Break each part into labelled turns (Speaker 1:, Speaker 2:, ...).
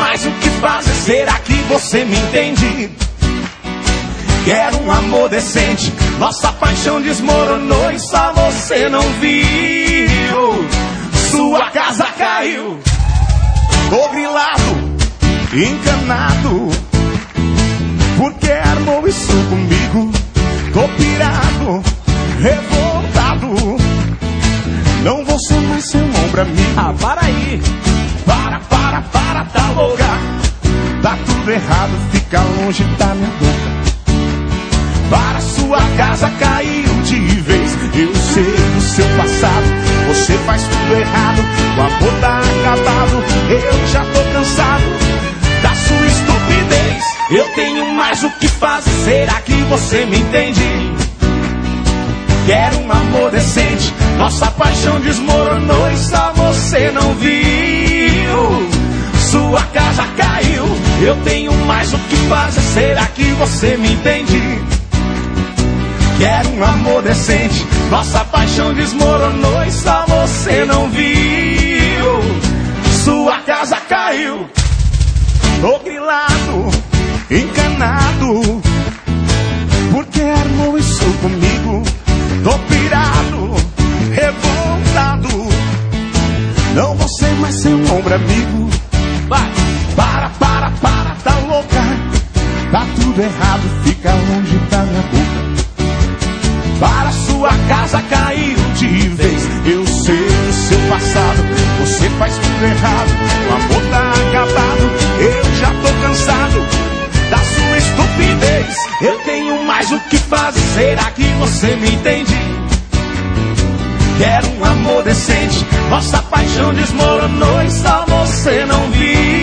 Speaker 1: mais o que fazer. Será que você me entende? Quero um amor decente. Nossa paixão desmoronou e só você não viu. Sua casa caiu. Tô grilado, encanado. Porque armou isso comigo. Tô pirado, revoltado. Não vou ser mais seu ombro amigo. Errado, fica longe da minha boca. Para sua casa caiu de vez. Eu sei do seu passado, você faz tudo errado. O amor tá acabado, eu já tô cansado da sua estupidez. Eu tenho mais o que fazer, será que você me entende? Quero um amor decente, nossa paixão desmoronou e só você não viu. Eu tenho mais o que fazer, será que você me entende? Quero um amor decente. Nossa paixão desmoronou e só você não viu. Sua casa caiu. Tô grilado, encanado. Porque armou isso comigo. Tô pirado, revoltado. Não vou ser mais seu ombro amigo. Tudo errado, fica longe da minha boca. Para sua casa caiu de vez. Eu sei do seu passado, você faz tudo errado. O amor tá acabado, eu já tô cansado da sua estupidez. Eu tenho mais o que fazer, será que você me entende? Quero um amor decente, nossa paixão desmoronou e só você não viu.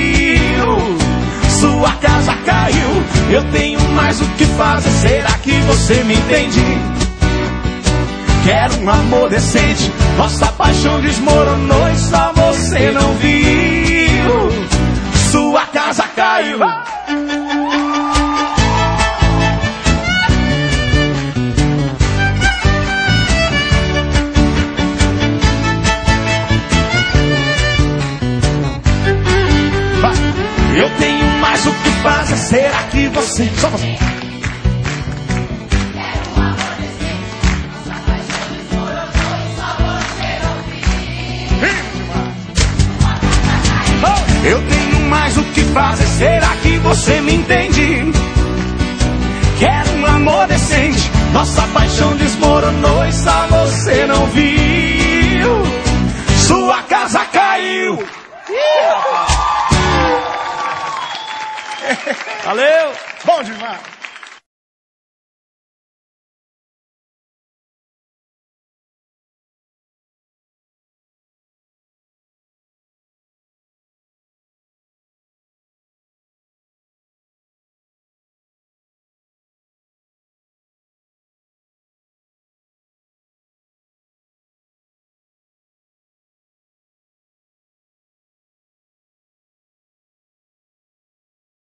Speaker 1: Fazer, será que você me entende? Quero um amor decente. Nossa paixão desmoronou e só você não viu. Sua casa caiu. Eu tenho mais o que fazer. Será que você. Só você. mais o que fazer. É, será que você me entende? Quero um amor decente. Nossa paixão desmoronou e só você não viu. Sua casa caiu. Valeu! Bom demais!